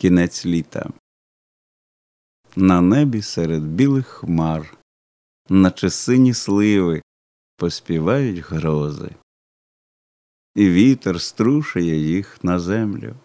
Кінець літа. На небі серед білих хмар, наче сині сливи, поспівають грози, і вітер струшує їх на землю.